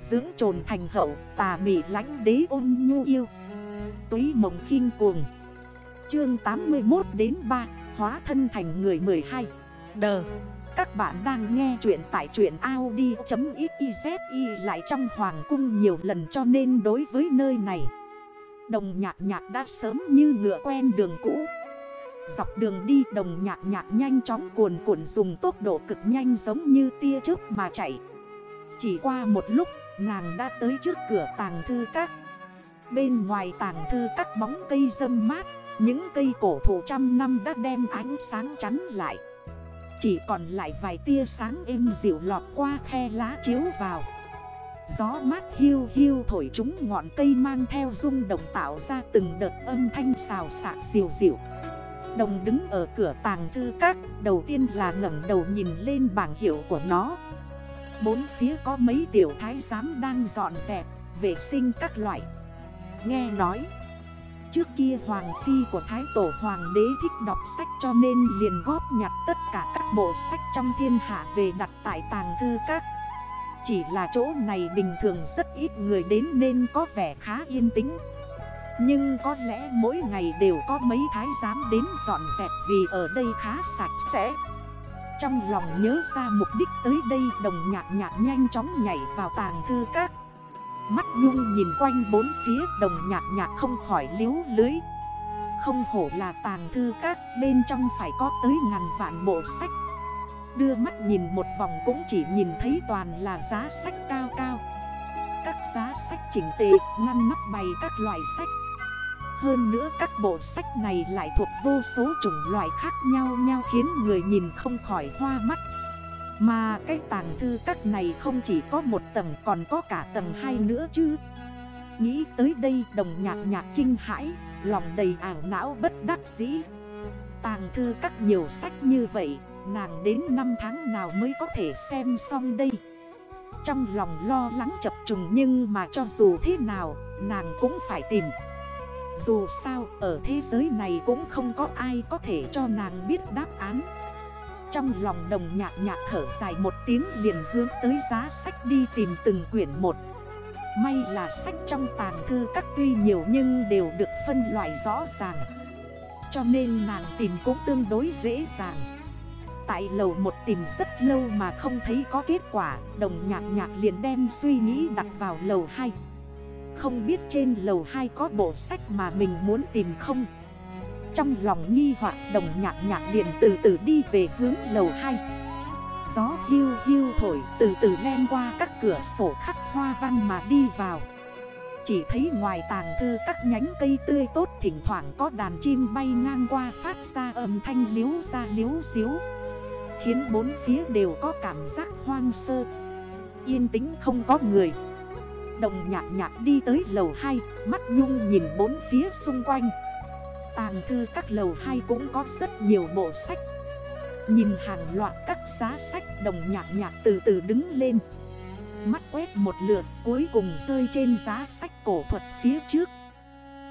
Dưỡng trồn thành hậu, tà mị lánh đế ôn nhu yêu. Túy mộng khinh cuồng. Chương 81 đến 3 Hóa thân thành người 12 Đờ Các bạn đang nghe chuyện tại truyện Audi.xyz lại trong hoàng cung nhiều lần cho nên đối với nơi này, Đồng nhạc nhạc đã sớm như ngựa quen đường cũ. Dọc đường đi, đồng nhạc nhạc nhanh chóng cuồn cuộn dùng tốc độ cực nhanh giống như tia chớp mà chạy. Chỉ qua một lúc nàng đã tới trước cửa tàng thư các. Bên ngoài tàng thư các bóng cây dâm mát, Những cây cổ thụ trăm năm đã đem ánh sáng chắn lại. Chỉ còn lại vài tia sáng êm dịu lọt qua khe lá chiếu vào. Gió mát hiu hiu thổi chúng ngọn cây mang theo rung động tạo ra từng đợt âm thanh xào xạc dịu dịu Đồng đứng ở cửa tàng thư các, Đầu tiên là ngẩng đầu nhìn lên bảng hiệu của nó. Bốn phía có mấy tiểu thái giám đang dọn dẹp, Vệ sinh các loại. Nghe nói, Trước kia Hoàng Phi của Thái Tổ Hoàng đế thích đọc sách cho nên liền góp nhặt tất cả các bộ sách trong thiên hạ về đặt tại tàng thư các. Chỉ là chỗ này bình thường rất ít người đến nên có vẻ khá yên tĩnh. Nhưng có lẽ mỗi ngày đều có mấy thái giám đến dọn dẹp vì ở đây khá sạch sẽ. Trong lòng nhớ ra mục đích tới đây, đồng nhạc nhạc nhanh chóng nhảy vào tàng thư các. Mắt nhung nhìn quanh bốn phía, đồng nhạc nhạc không khỏi liếu lưới. Không hổ là tàng thư các, bên trong phải có tới ngàn vạn bộ sách. Đưa mắt nhìn một vòng cũng chỉ nhìn thấy toàn là giá sách cao cao. Các giá sách chỉnh tề, ngăn nắp bày các loại sách. Hơn nữa các bộ sách này lại thuộc vô số chủng loại khác nhau nhau khiến người nhìn không khỏi hoa mắt. Mà cái tàng thư các này không chỉ có một tầng còn có cả tầng hai nữa chứ. Nghĩ tới đây đồng nhạc nhạc kinh hãi, Lòng đầy ảo não bất đắc dĩ. Tàng thư các nhiều sách như vậy, Nàng đến năm tháng nào mới có thể xem xong đây? Trong lòng lo lắng chập trùng nhưng mà cho dù thế nào, Nàng cũng phải tìm dù sao, ở thế giới này cũng không có ai có thể cho nàng biết đáp án. Trong lòng đồng nhạc nhạc thở dài một tiếng liền hướng tới giá sách đi tìm từng quyển một. May là sách trong tàng thư các tuy nhiều nhưng đều được phân loại rõ ràng. Cho nên nàng tìm cũng tương đối dễ dàng. Tại lầu một tìm rất lâu mà không thấy có kết quả, Đồng nhạc nhạc liền đem suy nghĩ đặt vào lầu 2 không biết trên lầu 2 có bộ sách mà mình muốn tìm không. Trong lòng nghi hoặc đồng nhạc nhạc liền từ từ đi về hướng lầu 2 Gió hưu hưu thổi từ từ len qua các cửa sổ khắc hoa văn mà đi vào. Chỉ thấy ngoài tàng thư các nhánh cây tươi tốt Thỉnh thoảng có đàn chim bay ngang qua phát ra âm thanh liếu ra liếu xíu. Khiến bốn phía đều có cảm giác hoang sơ. Yên tĩnh không có người. Đồng nhạc nhạc đi tới lầu 2 Mắt nhung nhìn bốn phía xung quanh. Tàng thư các lầu 2 cũng có rất nhiều bộ sách. Nhìn hàng loạt các giá sách đồng nhạc nhạc từ từ đứng lên. Mắt quét một lượt, cuối cùng rơi trên giá sách cổ thuật phía trước.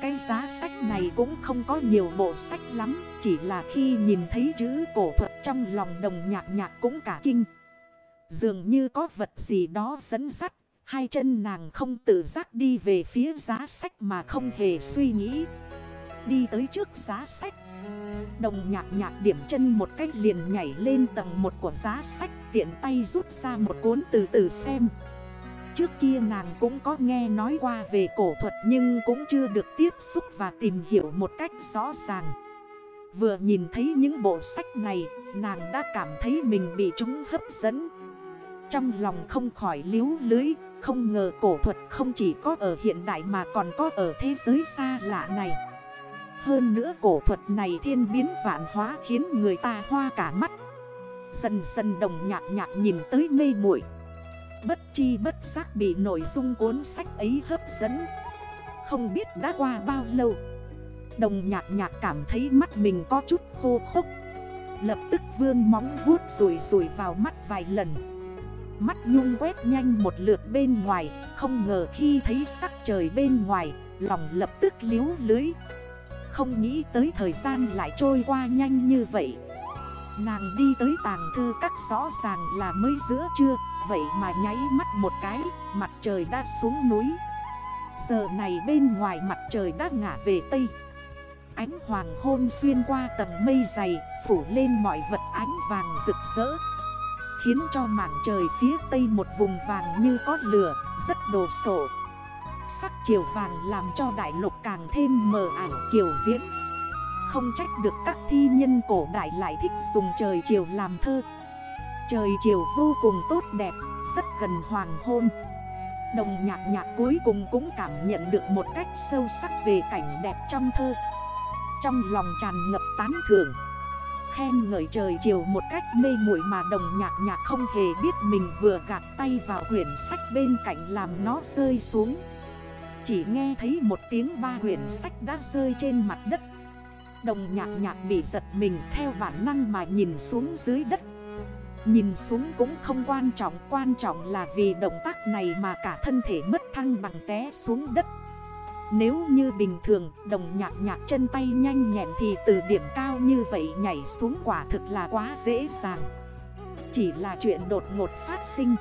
Cái giá sách này cũng không có nhiều bộ sách lắm, Chỉ là khi nhìn thấy chữ cổ thuật trong lòng đồng nhạc nhạc cũng cả kinh. Dường như có vật gì đó dẫn dắt Hai chân nàng không tự giác đi về phía giá sách mà không hề suy nghĩ. Đi tới trước giá sách. Đồng nhạc nhạc điểm chân một cách liền nhảy lên tầng một của giá sách, Tiện tay rút ra một cuốn từ từ xem. Trước kia nàng cũng có nghe nói qua về cổ thuật Nhưng cũng chưa được tiếp xúc và tìm hiểu một cách rõ ràng. Vừa nhìn thấy những bộ sách này, Nàng đã cảm thấy mình bị chúng hấp dẫn. Trong lòng không khỏi liếu lưới. Không ngờ cổ thuật không chỉ có ở hiện đại mà còn có ở thế giới xa lạ này. Hơn nữa cổ thuật này thiên biến vạn hóa khiến người ta hoa cả mắt. Dần dần đồng nhạc nhạc nhìn tới mê muội. Bất chi bất giác bị nội dung cuốn sách ấy hấp dẫn. Không biết đã qua bao lâu. Đồng nhạc nhạc cảm thấy mắt mình có chút khô khốc. Lập tức vươn móng vuốt rùi rùi vào mắt vài lần. Mắt nhung quét nhanh một lượt bên ngoài, Không ngờ khi thấy sắc trời bên ngoài, Lòng lập tức liếu lưới. Không nghĩ tới thời gian lại trôi qua nhanh như vậy. Nàng đi tới tàng thư các rõ ràng là mới giữa trưa, vậy mà nháy mắt một cái, Mặt trời đã xuống núi. Giờ này bên ngoài mặt trời đã ngả về Tây. Ánh hoàng hôn xuyên qua tầng mây dày, Phủ lên mọi vật ánh vàng rực rỡ. Khiến cho mảng trời phía tây một vùng vàng như có lửa Rất đồ sộ. Sắc chiều vàng làm cho đại lục càng thêm mờ ảo kiều diễn Không trách được các thi nhân cổ đại lại thích dùng trời chiều làm thơ. Trời chiều vô cùng tốt đẹp, rất gần hoàng hôn. Đồng nhạc nhạc cuối cùng cũng cảm nhận được một cách sâu sắc về cảnh đẹp trong thơ. Trong lòng tràn ngập tán thưởng Khen ngợi trời chiều một cách mê muội mà đồng nhạc nhạc không hề biết mình vừa gạt tay vào quyển sách bên cạnh làm nó rơi xuống. Chỉ nghe thấy một tiếng ba quyển sách đã rơi trên mặt đất. Đồng nhạc nhạc bị giật mình theo bản năng mà nhìn xuống dưới đất. Nhìn xuống cũng không quan trọng Quan trọng là vì động tác này mà cả thân thể mất thăng bằng té xuống đất. Nếu như bình thường, đồng nhạc nhạc chân tay nhanh nhẹn Thì từ điểm cao như vậy nhảy xuống quả thực là quá dễ dàng. Chỉ là chuyện đột ngột phát sinh.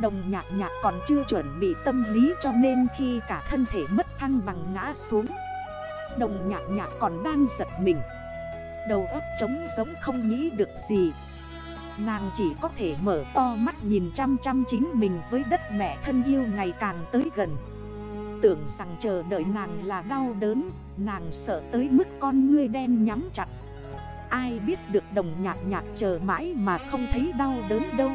Đồng nhạc nhạc còn chưa chuẩn bị tâm lý cho nên khi cả thân thể mất thăng bằng ngã xuống, Đồng nhạc nhạc còn đang giật mình. Đầu óc trống giống không nghĩ được gì. Nàng chỉ có thể mở to mắt nhìn chăm chăm chính mình với đất mẹ thân yêu ngày càng tới gần. Tưởng rằng chờ đợi nàng là đau đớn Nàng sợ tới mức con ngươi đen nhắm chặt. Ai biết được đồng nhạc nhạc chờ mãi mà không thấy đau đớn đâu.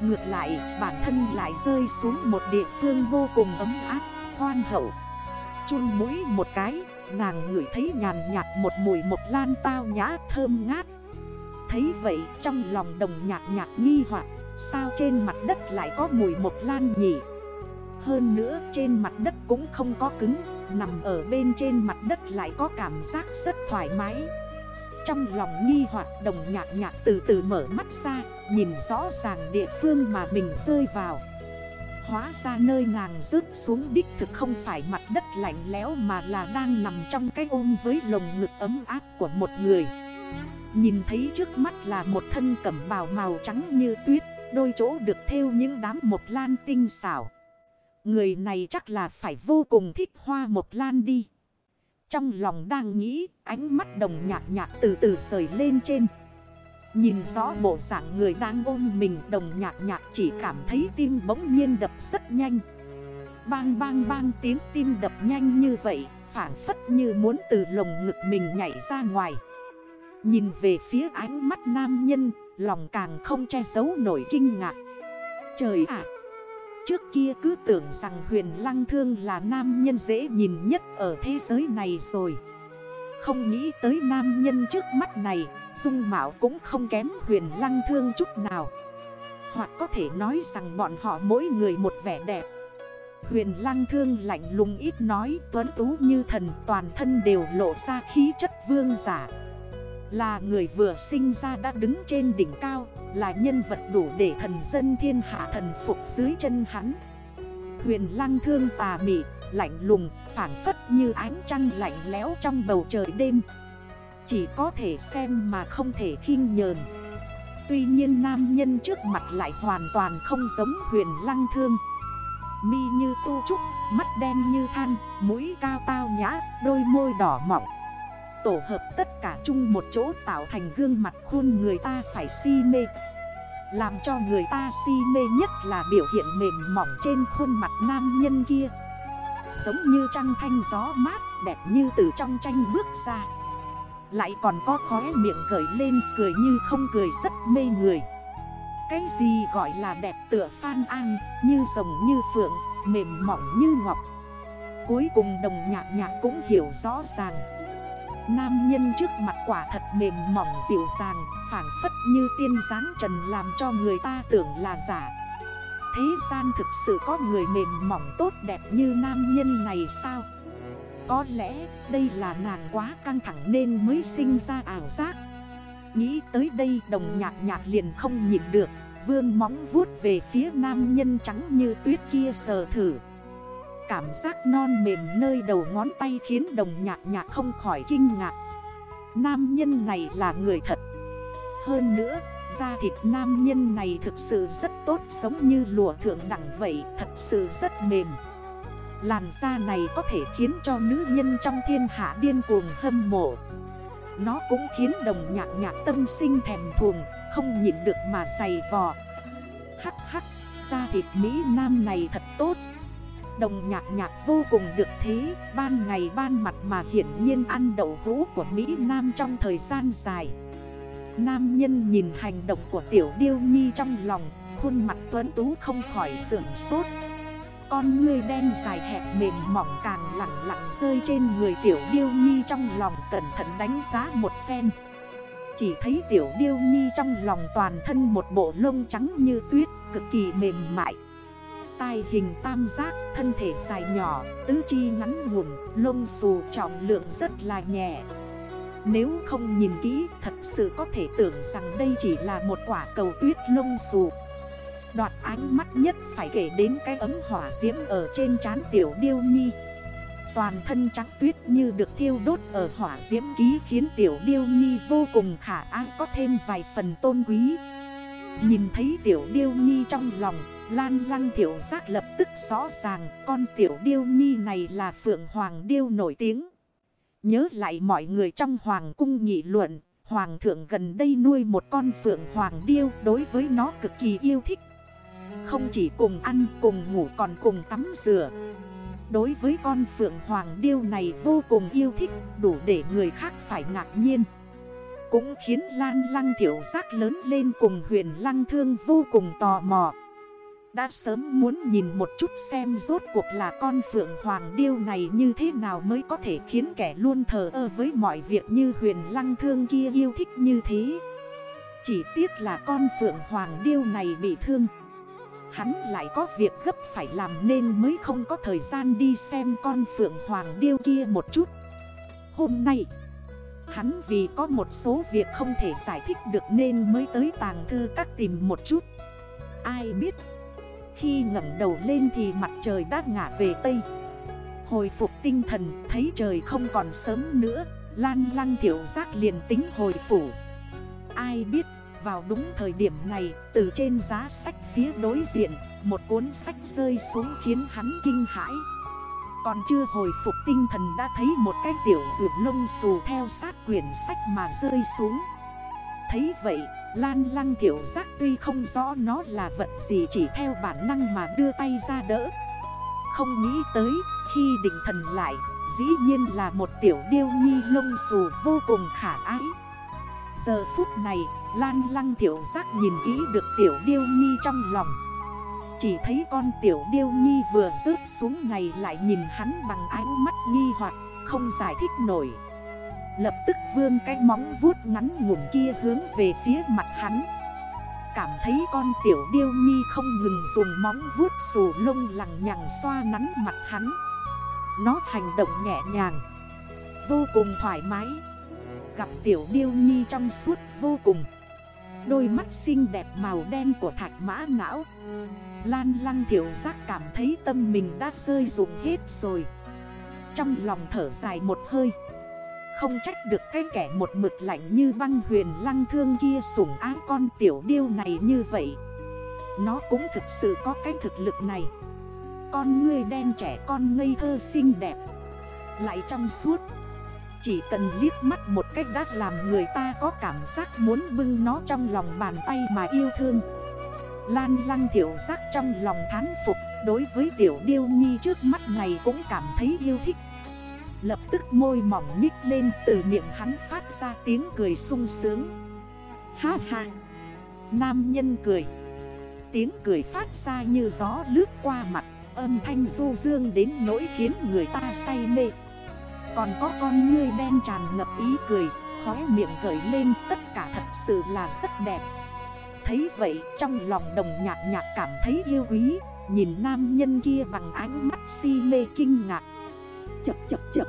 Ngược lại bản thân lại rơi xuống một địa phương vô cùng ấm áp, khoan hậu. Chun mũi một cái, nàng ngửi thấy nhàn nhạt một mùi một lan tao nhã thơm ngát. Thấy vậy trong lòng đồng nhạc nhạc nghi hoặc Sao trên mặt đất lại có mùi một lan nhỉ? Hơn nữa, trên mặt đất cũng không có cứng, Nằm ở bên trên mặt đất lại có cảm giác rất thoải mái. Trong lòng nghi hoặc đồng nhạc nhạc từ từ mở mắt ra, Nhìn rõ ràng địa phương mà mình rơi vào. Hóa ra nơi nàng rớt xuống đích thực không phải mặt đất lạnh lẽo Mà là đang nằm trong cái ôm với lồng ngực ấm áp của một người. Nhìn thấy trước mắt là một thân cẩm bào màu trắng như tuyết, Đôi chỗ được thêu những đám một lan tinh xảo. Người này chắc là phải vô cùng thích hoa một lan đi. Trong lòng đang nghĩ, ánh mắt đồng nhạc nhạc từ từ rời lên trên. Nhìn rõ bộ dạng người đang ôm mình, đồng nhạc nhạc chỉ cảm thấy tim bỗng nhiên đập rất nhanh. Bang bang bang, tiếng tim đập nhanh như vậy Phản phất như muốn từ lồng ngực mình nhảy ra ngoài. Nhìn về phía ánh mắt nam nhân, Lòng càng không che giấu nổi kinh ngạc. Trời ạ! Trước kia cứ tưởng rằng huyền lăng thương là nam nhân dễ nhìn nhất ở thế giới này rồi. Không nghĩ tới nam nhân trước mắt này, Dung mạo cũng không kém huyền lăng thương chút nào. Hoặc có thể nói rằng bọn họ mỗi người một vẻ đẹp. Huyền lăng thương lạnh lùng ít nói, Tuấn tú như thần, toàn thân đều lộ ra khí chất vương giả. Là người vừa sinh ra đã đứng trên đỉnh cao là nhân vật đủ để thần dân thiên hạ thần phục dưới chân hắn. Huyền lăng thương tà mị, lạnh lùng, phản phất như ánh trăng lạnh lẽo trong bầu trời đêm. Chỉ có thể xem mà không thể khinh nhờn. Tuy nhiên nam nhân trước mặt lại hoàn toàn không giống huyền lăng thương. Mi như tu trúc, mắt đen như than, mũi cao tao nhã, đôi môi đỏ mọng tổ hợp tất cả chung một chỗ tạo thành gương mặt khuôn người ta phải si mê. Làm cho người ta si mê nhất là biểu hiện mềm mỏng trên khuôn mặt nam nhân kia. Giống như trăng thanh gió mát đẹp như từ trong tranh bước ra. Lại còn có khóe miệng gởi lên cười như không cười rất mê người. Cái gì gọi là đẹp tựa phan an Như rồng như phượng, mềm mỏng như ngọc. Cuối cùng đồng nhạc nhạc cũng hiểu rõ ràng. Nam nhân trước mặt quả thật mềm mỏng dịu dàng Phản phất như tiên dáng trần làm cho người ta tưởng là giả. Thế gian thực sự có người mềm mỏng tốt đẹp như nam nhân này sao? Có lẽ đây là nàng quá căng thẳng nên mới sinh ra ảo giác. Nghĩ tới đây đồng nhạc nhạc liền không nhịn được, Vươn móng vuốt về phía nam nhân trắng như tuyết kia sờ thử. Cảm giác non mềm nơi đầu ngón tay khiến đồng nhạc nhạc không khỏi kinh ngạc. Nam nhân này là người thật. Hơn nữa Da thịt nam nhân này thực sự rất tốt Giống như lụa thượng đẳng vậy Thật sự rất mềm. Làn da này có thể khiến cho nữ nhân trong thiên hạ điên cuồng hâm mộ. Nó cũng khiến đồng nhạc nhạc tâm sinh thèm thuồng Không nhịn được mà dày vò. Hắc hắc, da thịt Mỹ Nam này thật tốt. Đồng nhạc nhạc vô cùng được thế, Ban ngày ban mặt mà hiển nhiên ăn đậu hũ của Mỹ Nam trong thời gian dài. Nam nhân nhìn hành động của tiểu điêu nhi trong lòng, Khuôn mặt tuấn tú không khỏi sưởng sốt. Con ngươi đen dài hẹp mềm mỏng càng lặng lặng rơi trên người tiểu điêu nhi trong lòng Cẩn thận đánh giá một phen. Chỉ thấy tiểu điêu nhi trong lòng toàn thân một bộ lông trắng như tuyết, Cực kỳ mềm mại. Tai hình tam giác, thân thể dài nhỏ, tứ chi ngắn ngủn, lông xù trọng lượng rất là nhẹ. Nếu không nhìn kỹ thật sự có thể tưởng rằng đây chỉ là một quả cầu tuyết lông xù. Đoạt ánh mắt nhất phải kể đến cái ấm hỏa diễm ở trên trán tiểu điêu nhi. Toàn thân trắng tuyết như được thiêu đốt ở hỏa diễm ký Khiến tiểu điêu nhi vô cùng khả ác có thêm vài phần tôn quý. Nhìn thấy tiểu điêu nhi trong lòng Lan lăng tiểu giác lập tức rõ ràng Con tiểu điêu nhi này là phượng hoàng điêu nổi tiếng Nhớ lại mọi người trong hoàng cung nghị luận, hoàng thượng gần đây nuôi một con phượng hoàng điêu đối với nó cực kỳ yêu thích. Không chỉ cùng ăn cùng ngủ còn cùng tắm rửa. Đối với con phượng hoàng điêu này vô cùng yêu thích đủ để người khác phải ngạc nhiên. Cũng khiến Lan Lăng thiểu giác lớn lên cùng huyền Lăng thương vô cùng tò mò. Đã sớm muốn nhìn một chút xem rốt cuộc là con Phượng Hoàng Điêu này như thế nào mới có thể khiến kẻ luôn thờ ơ với mọi việc như huyền lăng thương kia yêu thích như thế. Chỉ tiếc là con Phượng Hoàng Điêu này bị thương. Hắn lại có việc gấp phải làm nên mới không có thời gian đi xem con Phượng Hoàng Điêu kia một chút. Hôm nay, hắn vì có một số việc không thể giải thích được nên mới tới tàng thư các tìm một chút. Ai biết... Khi ngẩng đầu lên thì mặt trời đã ngả về Tây. Hồi phục tinh thần, thấy trời không còn sớm nữa, Lan lăng thiểu giác liền tính hồi phủ. Ai biết, vào đúng thời điểm này, Từ trên giá sách phía đối diện, Một cuốn sách rơi xuống khiến hắn kinh hãi. Còn chưa hồi phục tinh thần đã thấy một cái tiểu rượu lông xù theo sát quyển sách mà rơi xuống. Thấy vậy Lan lăng tiểu giác tuy không rõ nó là vật gì chỉ theo bản năng mà đưa tay ra đỡ. Không nghĩ tới, khi định thần lại, Dĩ nhiên là một tiểu điêu nhi lông xù vô cùng khả ái. Giờ phút này, Lan lăng tiểu giác nhìn kỹ được tiểu điêu nhi trong lòng. Chỉ thấy con tiểu điêu nhi vừa rớt xuống này lại nhìn hắn bằng ánh mắt nghi hoặc, không giải thích nổi. Lập tức vươn cái móng vuốt ngắn ngủn kia hướng về phía mặt hắn. Cảm thấy con tiểu điêu nhi không ngừng dùng móng vuốt xù lông lằng nhằng xoa nắn mặt hắn. Nó hành động nhẹ nhàng, Vô cùng thoải mái. Gặp tiểu điêu nhi trong suốt vô cùng. Đôi mắt xinh đẹp màu đen của thạch mã não. Lan lăng tiểu giác cảm thấy tâm mình đã rơi rụng hết rồi. Trong lòng thở dài một hơi không trách được cái kẻ một mực lạnh như băng huyền lăng thương kia sủng ái con tiểu điêu này như vậy. Nó cũng thực sự có cái thực lực này. Con ngươi đen trẻ, con ngây thơ xinh đẹp. Lại trong suốt, Chỉ cần liếc mắt một cách đã làm người ta có cảm giác muốn bưng nó trong lòng bàn tay mà yêu thương. Lan lăng tiểu giác trong lòng thán phục, Đối với tiểu điêu nhi trước mắt này cũng cảm thấy yêu thích. Lập tức môi mỏng nhích lên từ miệng hắn phát ra tiếng cười sung sướng. Ha ha. Nam nhân cười. Tiếng cười phát ra như gió lướt qua mặt, Âm thanh du dương đến nỗi khiến người ta say mê. Còn có con ngươi đen tràn ngập ý cười Khói miệng gởi lên tất cả thật sự là rất đẹp. Thấy vậy, trong lòng đồng nhạc nhạc cảm thấy yêu quý, Nhìn nam nhân kia bằng ánh mắt si mê kinh ngạc. Chập chập chập.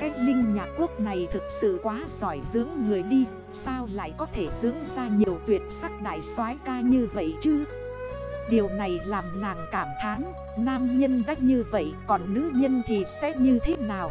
Cái linh nhạc quốc này thực sự quá giỏi dưỡng người đi, Sao lại có thể dưỡng ra nhiều tuyệt sắc đại soái ca như vậy chứ? Điều này làm nàng cảm thán, Nam nhân đách như vậy, còn nữ nhân thì sẽ như thế nào?